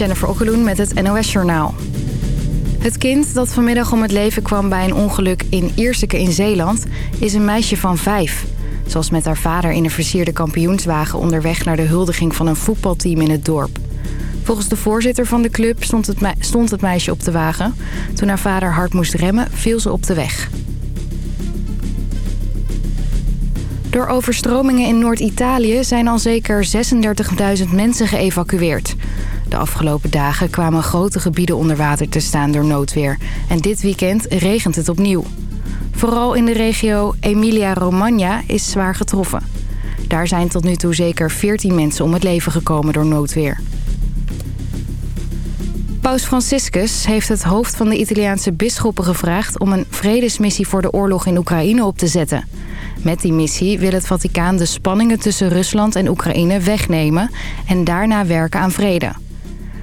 Jennifer Okkeloen met het NOS Journaal. Het kind dat vanmiddag om het leven kwam bij een ongeluk in Ierseke in Zeeland... is een meisje van vijf. Zoals met haar vader in een versierde kampioenswagen... onderweg naar de huldiging van een voetbalteam in het dorp. Volgens de voorzitter van de club stond het, stond het meisje op de wagen. Toen haar vader hard moest remmen, viel ze op de weg. Door overstromingen in Noord-Italië zijn al zeker 36.000 mensen geëvacueerd. De afgelopen dagen kwamen grote gebieden onder water te staan door noodweer. En dit weekend regent het opnieuw. Vooral in de regio Emilia-Romagna is zwaar getroffen. Daar zijn tot nu toe zeker 14 mensen om het leven gekomen door noodweer. Paus Franciscus heeft het hoofd van de Italiaanse bisschoppen gevraagd... om een vredesmissie voor de oorlog in Oekraïne op te zetten. Met die missie wil het Vaticaan de spanningen tussen Rusland en Oekraïne wegnemen... en daarna werken aan vrede.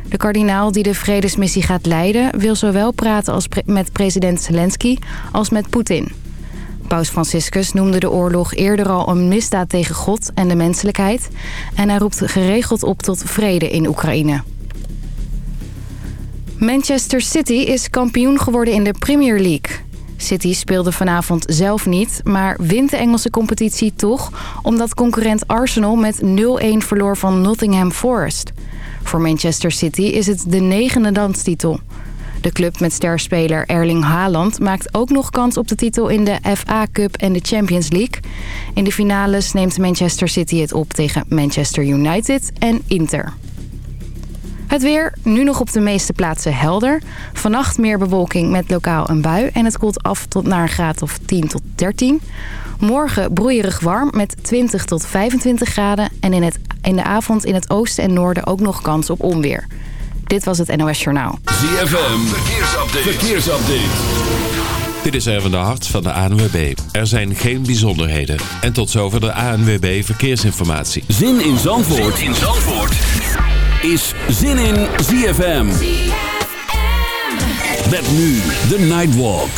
De kardinaal die de vredesmissie gaat leiden... wil zowel praten als met president Zelensky als met Poetin. Paus Franciscus noemde de oorlog eerder al een misdaad tegen God en de menselijkheid... en hij roept geregeld op tot vrede in Oekraïne. Manchester City is kampioen geworden in de Premier League. City speelde vanavond zelf niet, maar wint de Engelse competitie toch... omdat concurrent Arsenal met 0-1 verloor van Nottingham Forest. Voor Manchester City is het de negende landstitel. De club met sterspeler Erling Haaland maakt ook nog kans op de titel in de FA Cup en de Champions League. In de finales neemt Manchester City het op tegen Manchester United en Inter. Het weer, nu nog op de meeste plaatsen helder. Vannacht meer bewolking met lokaal een bui en het koelt af tot naar een graad of 10 tot 13. Morgen broeierig warm met 20 tot 25 graden en in, het, in de avond in het oosten en noorden ook nog kans op onweer. Dit was het NOS Journaal. ZFM, verkeersupdate. verkeersupdate. Dit is even de hart van de ANWB. Er zijn geen bijzonderheden. En tot zover de ANWB Verkeersinformatie. Zin in Zandvoort, zin in Zandvoort. Is Zin in ZFM. Met nu de Nightwalk.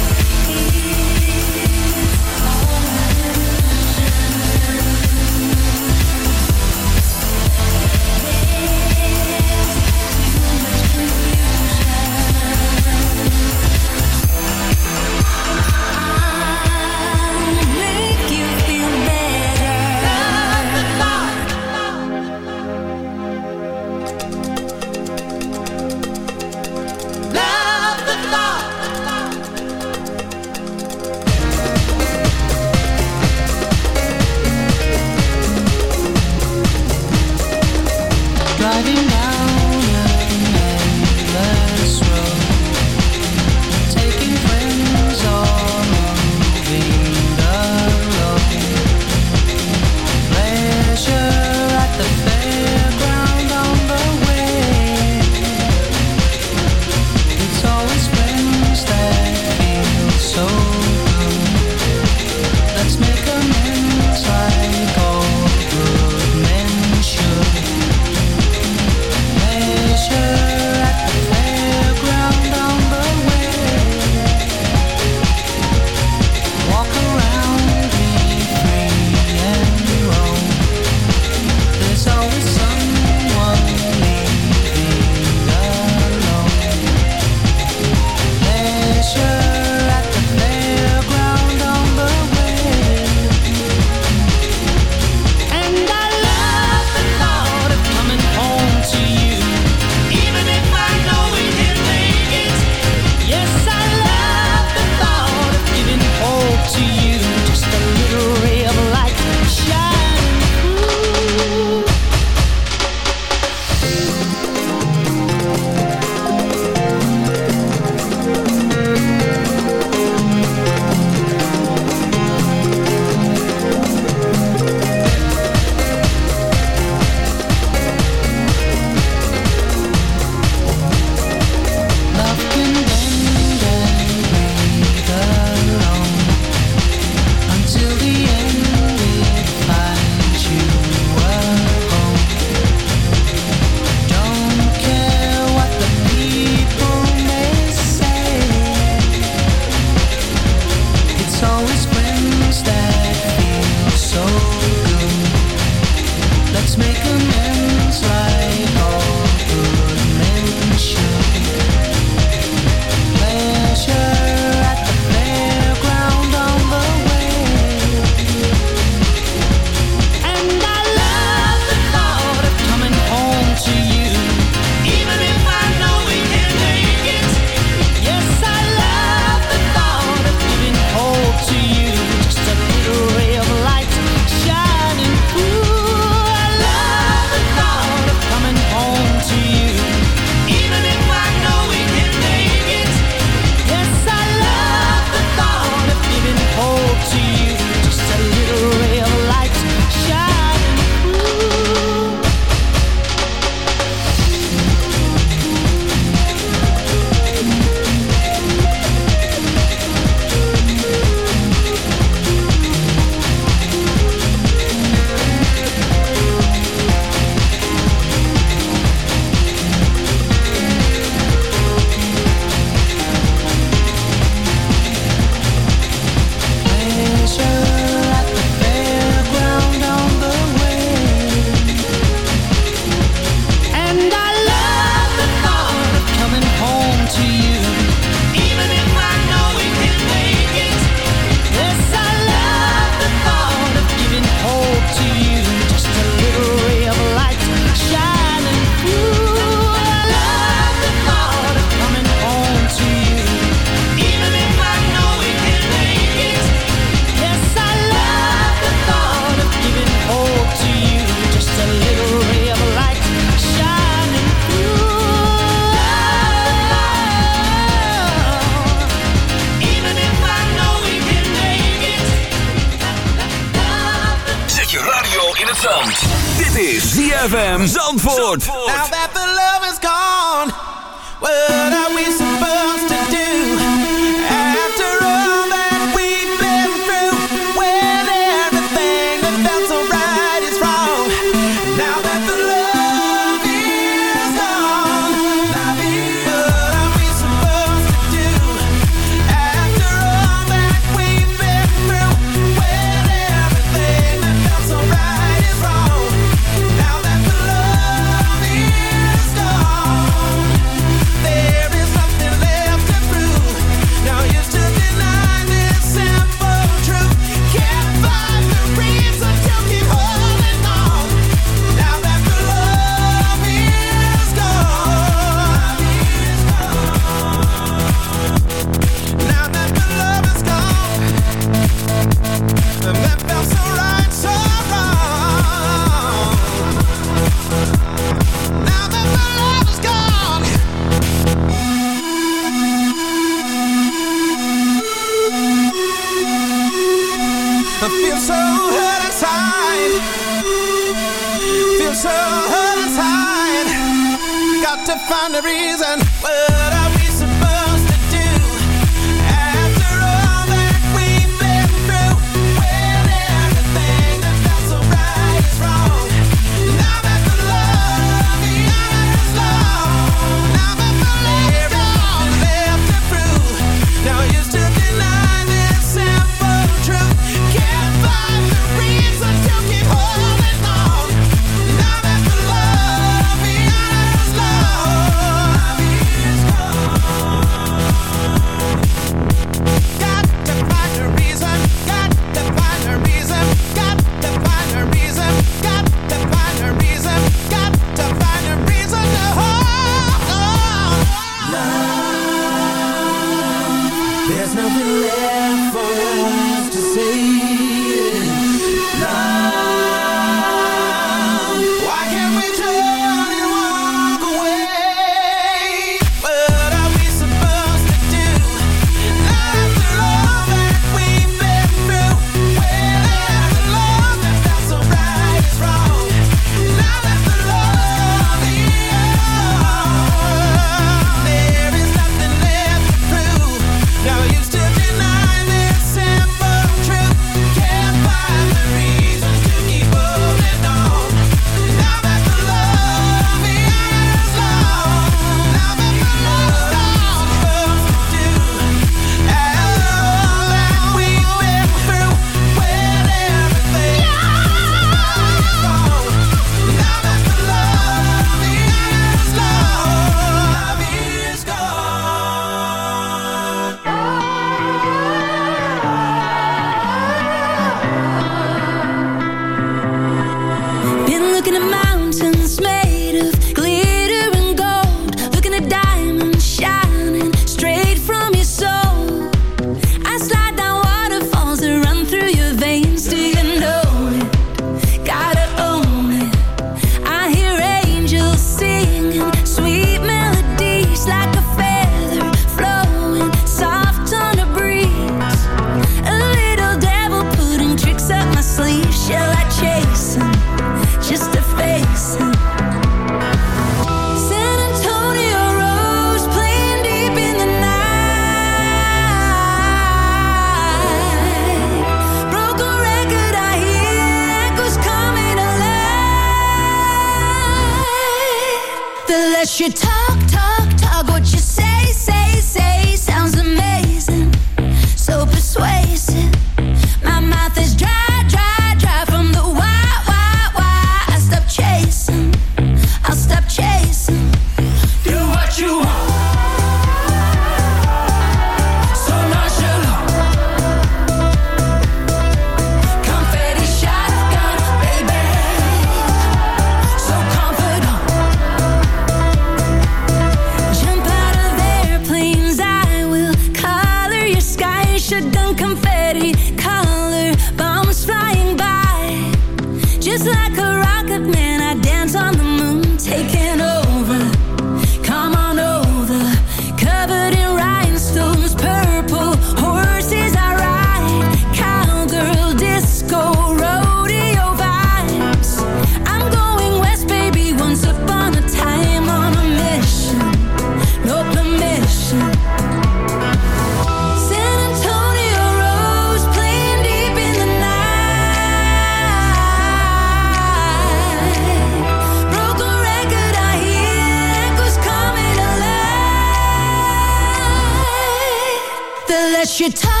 your time.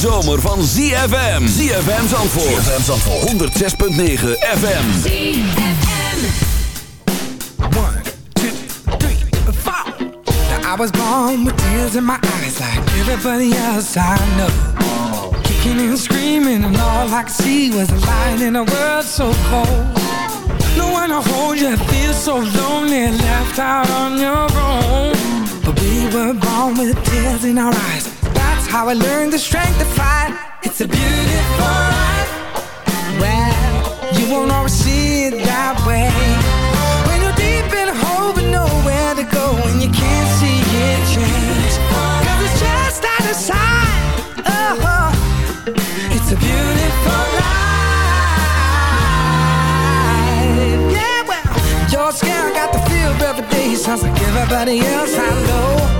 ZFM. ZFM Zandvoort. ZFM Zandvoort. 106.9 FM. ZFM. One, two, three, four. Now I was born with tears in my eyes like everybody else I know. Kicking and screaming and all I could see was a light in a world so cold. No one to hold you, feel so lonely, left out on your own. But we were born with tears in our eyes. How I learned the strength to fight. It's a beautiful life. Well, you won't always see it that way. When you're deep in a hole but nowhere to go and you can't see it change. Cause it's just out of sight. Oh, it's a beautiful life. Yeah, well, you're scared, got the feel every day. Sounds like everybody else I know.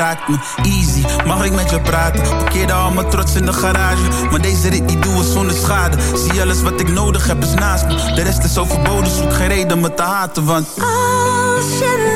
me easy. Mag ik met je praten? Parkeerde al mijn trots in de garage. Maar deze rit die doe we zonder schade. Zie alles wat ik nodig heb is naast me. De rest is overboden, zoek geen reden me te haten, want... Als je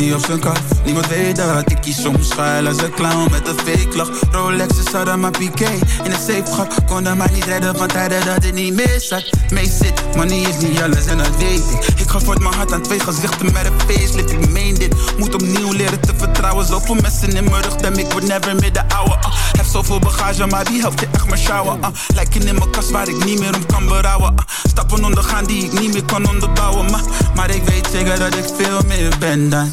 Niemand weet dat ik kies soms schuil als een clown met een fake lach. Rolexes hadden maar piqué in een safe gat. Konden mij niet redden van tijden dat het niet meer zat Mee zit, money is niet alles en dat weet ik. Ik ga voort mijn hart aan twee gezichten met een facelift. Ik meen dit, moet opnieuw leren te vertrouwen. Zoveel mensen in mijn rug, dem ik word never meer de ouwe uh. Heb zoveel bagage, maar wie helpt je echt maar shower uh. Lijken in mijn kast waar ik niet meer om kan berouwen uh. Stappen ondergaan die ik niet meer kan onderbouwen Maar, maar ik weet zeker dat ik veel meer ben dan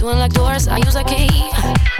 To unlock doors, I use a key.